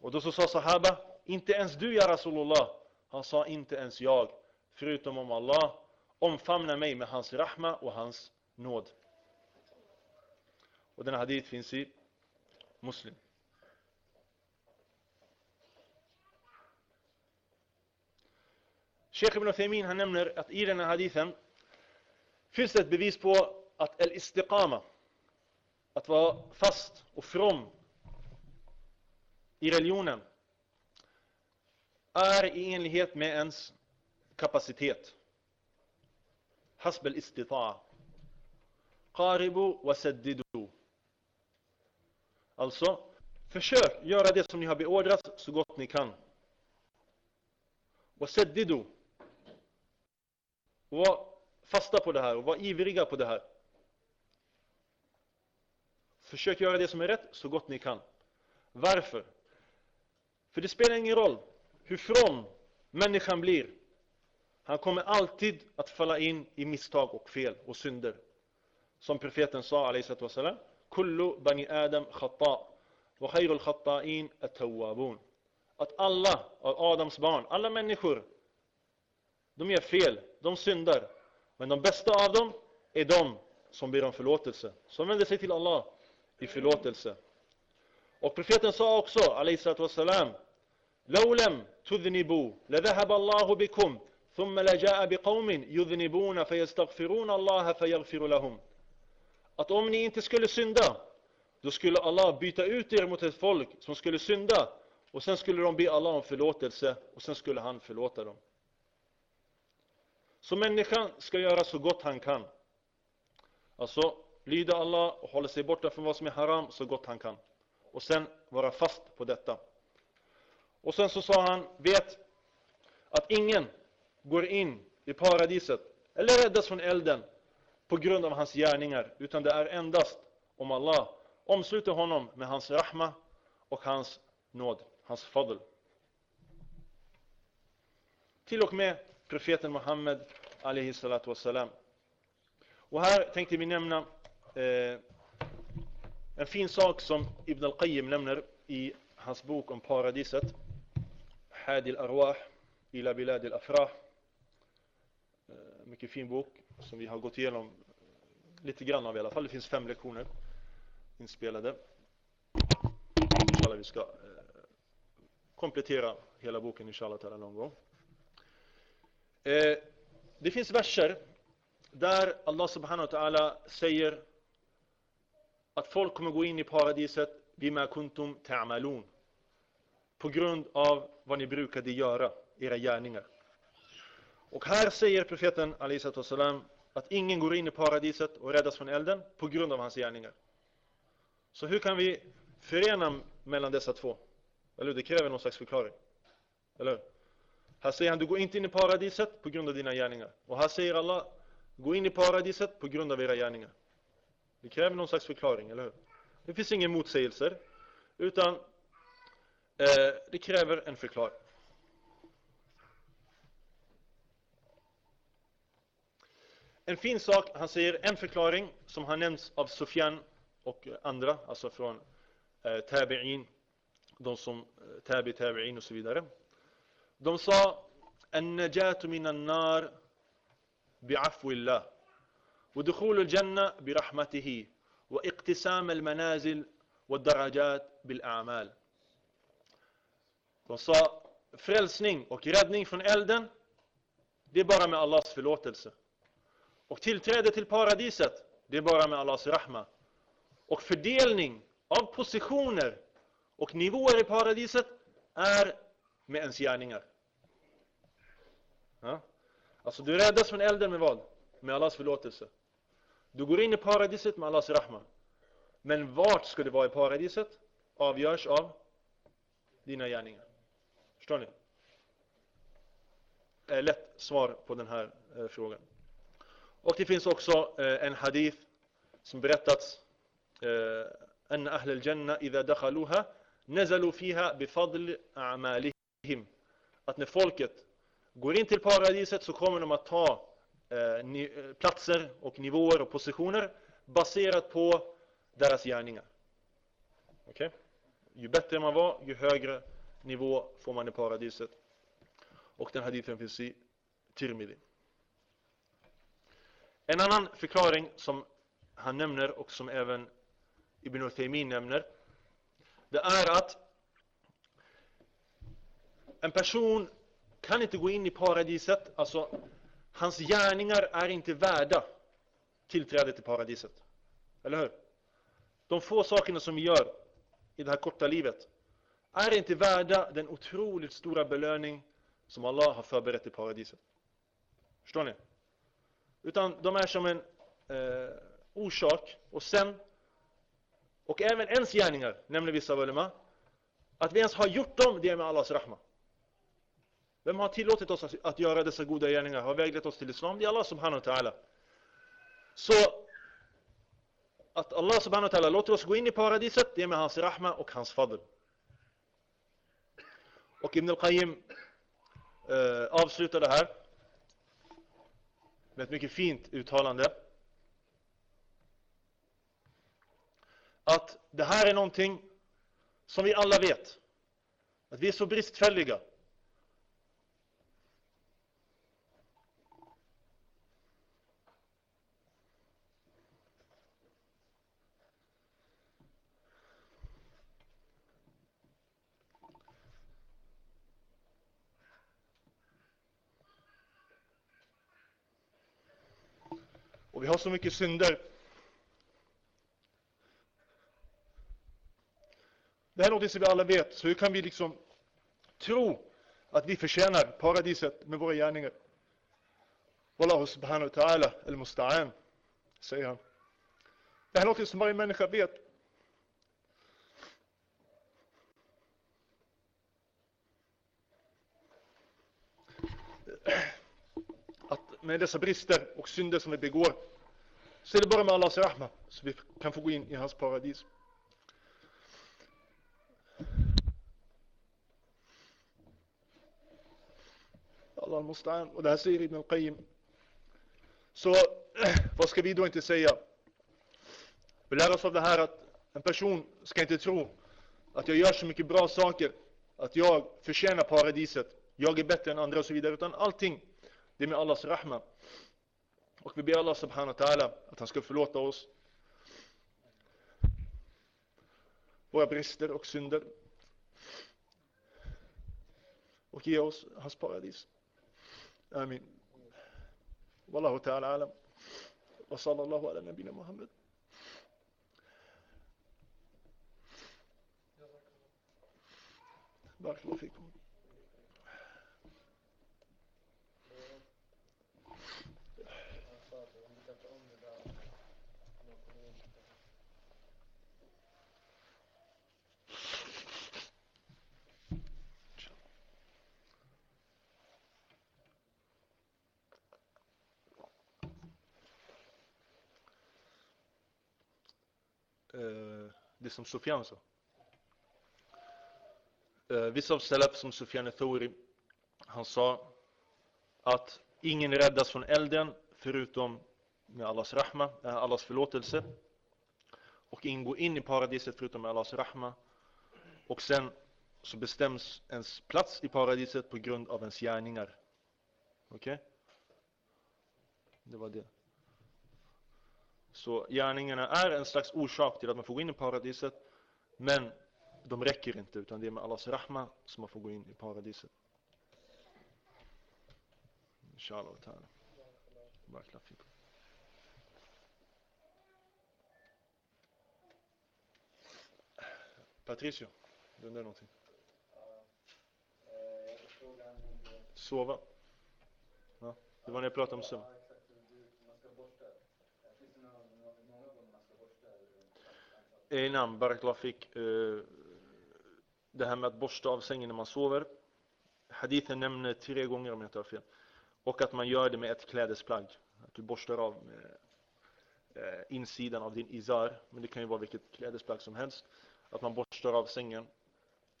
Och då så sa Sahaba, inte ens du ja Rasulullah. Han sa inte ens jag, förutom om Allah omfamnar mig med hans rahma och hans nåd. Och denna hadith finns i Muslim. Sheikh ibn Uthaymin han nämner att i den här hadithen finns det ett bevis på att el-istiqama, att vara fast och from i religionen, är i enlighet med ens kapacitet. Hasb al-istita'a. Qaribu wa saddidu. Alltså, försök göra det som ni har beordrat så gott ni kan. Wa saddidu. Var fasta på det här och var ivriga på det här. Försök göra det som är rätt så gott ni kan. Varför? För det spelar ingen roll hur from människan blir. Han kommer alltid att falla in i misstag och fel och synder. Som profeten sa, wassalam, Kullu bani Adam khata wa khayrul khata'in at-tawwabun. Att alla av Adams barn, alla människor, de gör fel, de syndar. Men de bästa av dem är de som ber om förlåtelse, som vänder sig till Allah i förlåtelse. Och profeten sa också, wassalam, لو لم تذنبوا لذهب الله بكم ثم لجاء بقوم يذنبون فيستغفرون الله فيغفر لهم att om ni inte skulle synda då skulle Allah byta ut er mot ett folk som skulle synda och sen skulle de be Allah om förlåtelse och sen skulle han förlåta dem. Så människan ska göra så gott han kan. Alltså lyda Allah och hålla sig borta från vad som är haram så gott han kan. Och sen vara fast på detta. Och sen så sa han, vet att ingen går in i paradiset eller räddas från elden på grund av hans gärningar, utan det är endast om Allah omsluter honom med hans rahma och hans nåd, hans fadl. Till och med profeten Muhammed alaihi salatu wassalam. Och här tänkte vi nämna eh, en fin sak som Ibn al-Qayyim nämner i hans bok om paradiset. Hadi al-Arwah ila bilad al-Afrah. Eh, mycket fin bok som vi har gått igenom eh, lite grann av i alla fall. Det finns fem lektioner inspelade. Inshallah vi ska eh, komplettera hela boken inshallah någon gång. Det finns verser där Allah subhanahu wa ta'ala säger att folk kommer gå in i paradiset bima kuntum ta'malun på grund av vad ni brukade göra, era gärningar. Och här säger profeten salam att ingen går in i paradiset och räddas från elden på grund av hans gärningar. Så hur kan vi förena mellan dessa två? Eller Det kräver någon slags förklaring. Eller hur? Här säger han, du går inte in i paradiset på grund av dina gärningar. Och här säger Allah, gå in i paradiset på grund av era gärningar. Det kräver någon slags förklaring, eller hur? Det finns ingen motsägelser, utan eh, det kräver en förklaring. En fin sak, han säger en förklaring som har nämnts av Sofian och andra, alltså från eh, Tabi'in, de som eh, Tabi, Tabi'in och så vidare. De sa En najatu minan nar bi'afwillah ودخول الجنة برحمته واقتسام المنازل والدرجات بالأعمال De sa frälsning och räddning från elden det är bara med Allahs förlåtelse. Och tillträde till paradiset det är bara med Allahs rahma. Och fördelning av positioner och nivåer i paradiset är med ens gärningar. Ja? Alltså du räddas från elden med vad? Med Allahs förlåtelse. Du går in i paradiset med Allahs rahma. Men vart ska du vara i paradiset? Avgörs av dina gärningar. Förstår ni? Det är lätt svar på den här eh, frågan. Och det finns också eh, en hadith som berättats أن أهل الجنة إذا دخلوها نزلوا فيها بفضل أعمالهم att när folket går in till paradiset så kommer de att ta Eh, eh, platser och nivåer och positioner baserat på deras gärningar. Okay? Ju bättre man var, ju högre nivå får man i paradiset. Och den hadithen finns i Tirmidhi. En annan förklaring som han nämner och som även Ibn Uthaymin nämner det är att en person kan inte gå in i paradiset, alltså hans gärningar är inte värda tillträde till paradiset. Eller hur? De få sakerna som vi gör i det här korta livet är inte värda den otroligt stora belöning som Allah har förberett i paradiset. Förstår ni? Utan de är som en eh, orsak och sen och även ens gärningar, nämner vissa ulema, att vi ens har gjort dem, det är med Allahs rahma. Vem har tillåtit oss att göra dessa goda gärningar? Har väglett oss till Islam? Det är Allah subhanahu wa ta'ala. Så att Allah subhanahu wa ta'ala låter oss gå in i paradiset, det är med hans rahma och hans fadl. Och Ibn al-Qayyim eh, avslutar det här med ett mycket fint uttalande. Att det här är någonting som vi alla vet. Att vi är så bristfälliga. Vi har så mycket synder. Det här är något som vi alla vet, så hur kan vi liksom tro att vi förtjänar paradiset med våra gärningar? Wallahu subhanahu wa ta'ala al-musta'an, säger han. Det här är något som varje människa vet. med dessa brister och synder som vi begår så är det bara med Allahs rahma så vi kan få gå in i hans paradis. Allah al-Musta'an. Och det här säger Ibn al-Qayyim. Så vad ska vi då inte säga? Vi lär oss av det här att en person ska inte tro att jag gör så mycket bra saker, att jag förtjänar paradiset, jag är bättre än andra och så vidare, utan allting, det är med Allahs rahma. Och vi ber Allah subhanahu wa ta'ala att han ska förlåta oss våra brister och synder och ge oss hans paradis. آمين والله تعالى أعلم وصلى الله على نبينا محمد بارك الله فيكم Eh, det som Sufyan sa. Eh, vissa av Salaf som Sufyan Thori, han sa att ingen räddas från elden förutom med Allahs rahma, eh, Allahs förlåtelse. Och ingen går in i paradiset förutom med Allahs rahma. Och sen så bestäms ens plats i paradiset på grund av ens gärningar. Okej? Okay? Det var det. Så gärningarna är en slags orsak till att man får gå in i paradiset. Men de räcker inte, utan det är med Allahs rahma som man får gå in i paradiset. Inshallah ta'ala. Patricio, du undrar någonting? Sova? Ja, det var när jag pratade om sömn. Einam Barakallah fick eh, det här med att borsta av sängen när man sover. Hadithen nämner tre gånger om jag inte har fel. Och att man gör det med ett klädesplagg. Att du borstar av eh, insidan av din izar. Men det kan ju vara vilket klädesplagg som helst. Att man borstar av sängen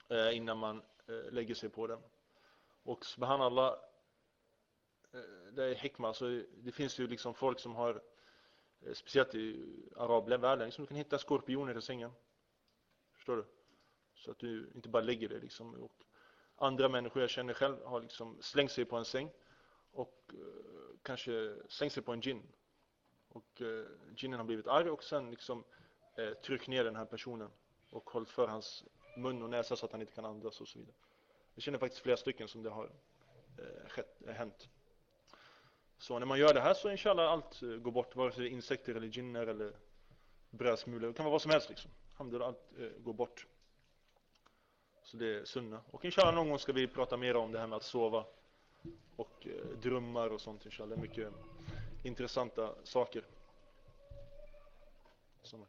eh, innan man eh, lägger sig på den. Och subhanallah, eh, det är hikma. Så det finns ju liksom folk som har Eh, speciellt i arabvärlden, liksom du kan hitta skorpioner i sängen. Förstår du? Så att du inte bara lägger det liksom. Och andra människor jag känner själv har liksom slängt sig på en säng och eh, kanske slängt sig på en gin. Och eh, ginen har blivit arg och sen liksom eh, tryckt ner den här personen och hållit för hans mun och näsa så att han inte kan andas och så vidare. Jag känner faktiskt flera stycken som det har eh, skett, eh, hänt. Så när man gör det här så inshallah allt eh, går bort, vare sig det är insekter eller ginner eller brödsmulor, det kan vara vad som helst liksom. Alhamdulillah, allt eh, går bort. Så det är sunna. Och inshallah någon gång ska vi prata mer om det här med att sova och eh, drömmar och sånt inshallah. Mycket intressanta saker. Så.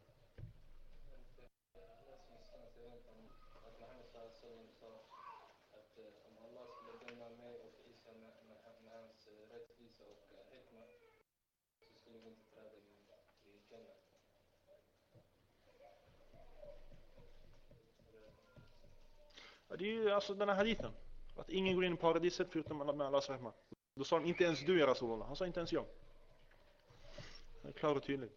Ja, det är ju alltså den här hadithen. Att ingen går in i paradiset förutom med Allahs rahma. Då sa han, inte ens du Rasulullah. Han sa inte ens jag. Det är klar och tydlig.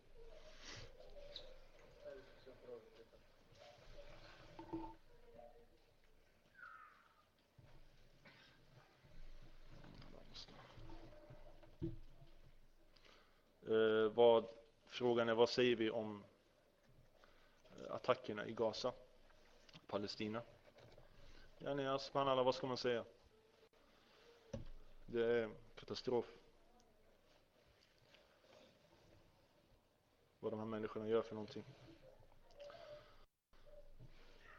Eh, vad, frågan är, vad säger vi om eh, attackerna i Gaza, Palestina? Yani subhanallah, vad ska man säga? Det är katastrof. Vad de här människorna gör för någonting.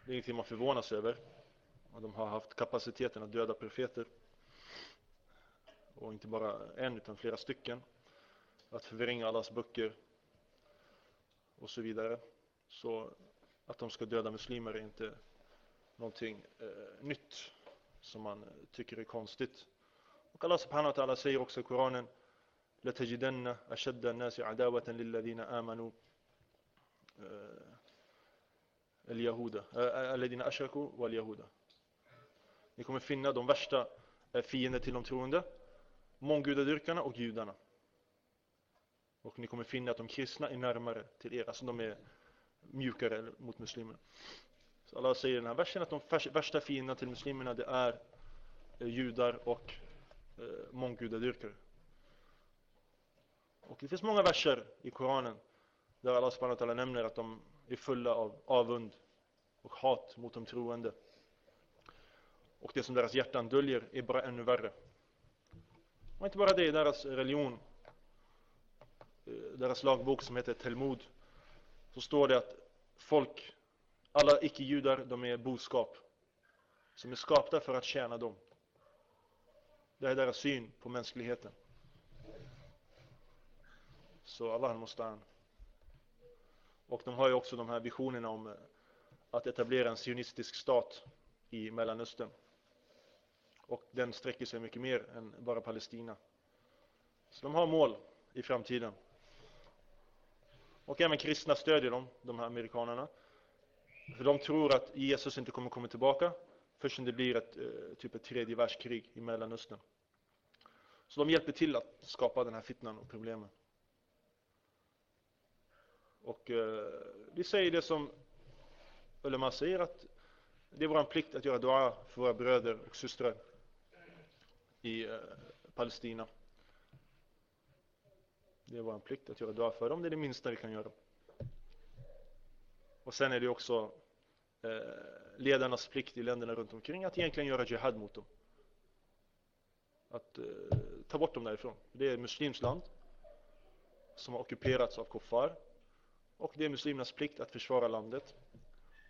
Det är ingenting man förvånas över. Och de har haft kapaciteten att döda profeter. Och inte bara en utan flera stycken. Att förvränga allas böcker. Och så vidare. Så att de ska döda muslimer är inte någonting eh, nytt som man tycker är konstigt. Och Allah subhanahu wa ta'ala säger också i Koranen لتجدن أشد الناس عداوة للذين آمنوا آه، اليهود آه، الذين أشركوا واليهود Ni kommer finna de värsta eh, fiender till de troende, månggudadyrkarna och judarna. Och ni kommer finna att de kristna är närmare till er, alltså de är mjukare mot muslimerna. Så Allah säger i den här versen att de värsta fienderna till muslimerna det är eh, judar och eh, månggudadyrkare. Och det finns många verser i Koranen där Allah subhanahu nämner att de är fulla av avund och hat mot de troende. Och det som deras hjärtan döljer är bara ännu värre. Och inte bara det, i deras religion, eh, deras lagbok som heter Talmud, så står det att folk, alla icke-judar, de är boskap. Som är skapta för att tjäna dem. Det är deras syn på mänskligheten. Så Allah måste Och de har ju också de här visionerna om eh, att etablera en sionistisk stat i Mellanöstern. Och den sträcker sig mycket mer än bara Palestina. Så de har mål i framtiden. Och även kristna stödjer dem, de här amerikanerna. För de tror att Jesus inte kommer komma tillbaka förrän det blir ett eh, typ ett tredje världskrig i Mellanöstern. Så de hjälper till att skapa den här fitnan och problemen. Och eh, vi säger det som Ulema säger att det är vår plikt att göra dua för våra bröder och systrar i eh, Palestina. Det är vår plikt att göra dua för dem, det är det minsta vi kan göra. Och sen är det också eh, ledarnas plikt i länderna runt omkring att egentligen göra jihad mot dem. Att eh, ta bort dem därifrån. Det är ett muslimskt land som har ockuperats av kuffar och det är muslimernas plikt att försvara landet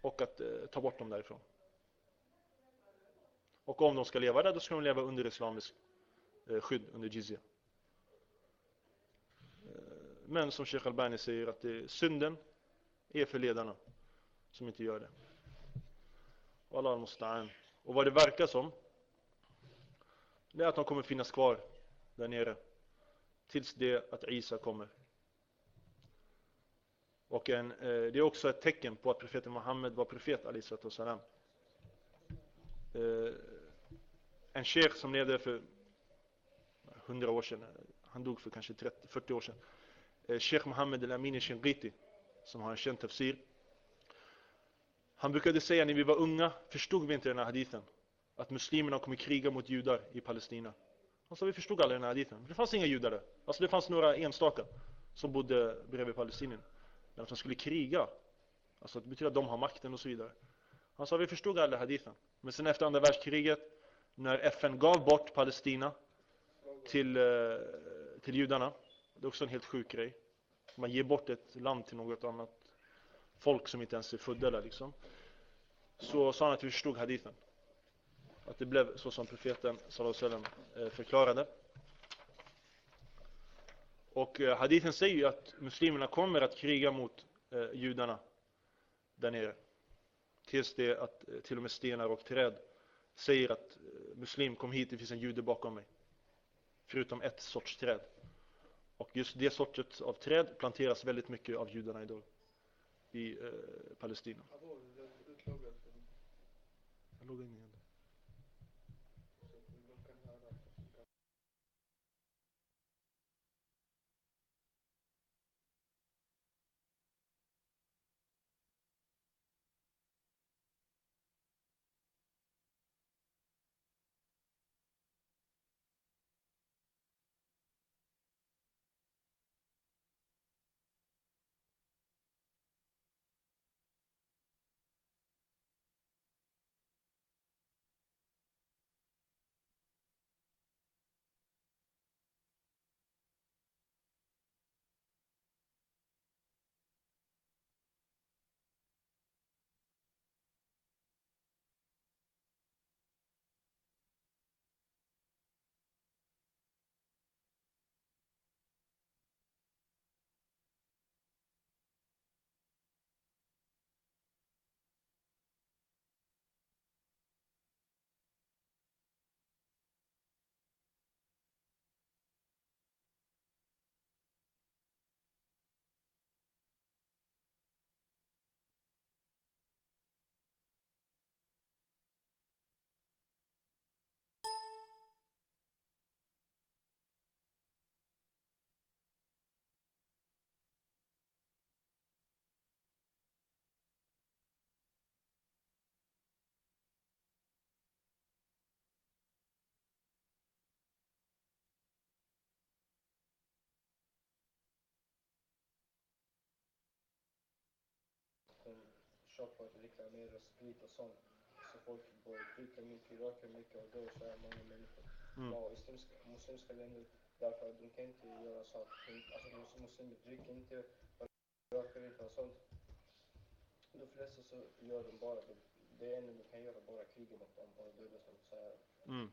och att eh, ta bort dem därifrån. Och om de ska leva där, då ska de leva under islamisk skydd, under jizya. Men som Sheikh Albani säger att det, är synden är för ledarna som inte gör det. Och Och vad det verkar som, det är att de kommer finnas kvar där nere tills det att Isa kommer. Och en, eh, det är också ett tecken på att profeten Muhammed var profet salam. Eh, en sheikh som levde för 100 år sedan, eh, han dog för kanske 30, 40 år sedan. Sheikh Muhammed al-Amin Shingriti som har en känd tafsir. Han brukade säga när vi var unga förstod vi inte den här hadithen. Att muslimerna kommer kriga mot judar i Palestina. Han sa vi förstod aldrig den här hadithen. Det fanns inga judar där. Alltså det fanns några enstaka som bodde bredvid palestinierna. Men att de skulle kriga, alltså det betyder att de har makten och så vidare. Han sa vi förstod aldrig hadithen. Men sen efter andra världskriget, när FN gav bort Palestina till, eh, till judarna, det är också en helt sjuk grej. Man ger bort ett land till något annat folk som inte ens är födda där liksom. Så sa han att vi förstod hadithen. Att det blev så som profeten sallallahu eh, förklarade. Och eh, hadithen säger ju att muslimerna kommer att kriga mot eh, judarna där nere. Tills det att till och med stenar och träd säger att muslim kom hit, det finns en jude bakom mig. Förutom ett sorts träd. Och just det sortet av träd planteras väldigt mycket av judarna idag i eh, Palestina. Jag loggar in igen. Shoppa och reklamera sprit och sånt. Så folk börjar dricka mycket, röka mycket och då så är många människor. Mm. Ja, islamska, muslimska länder, därför att de kan inte göra så att, alltså mus- muslimer dricker inte, röker inte och sånt. De flesta så gör de bara, det, det enda de kan göra bara kriga mot dem, bara döda dem så här. Mm.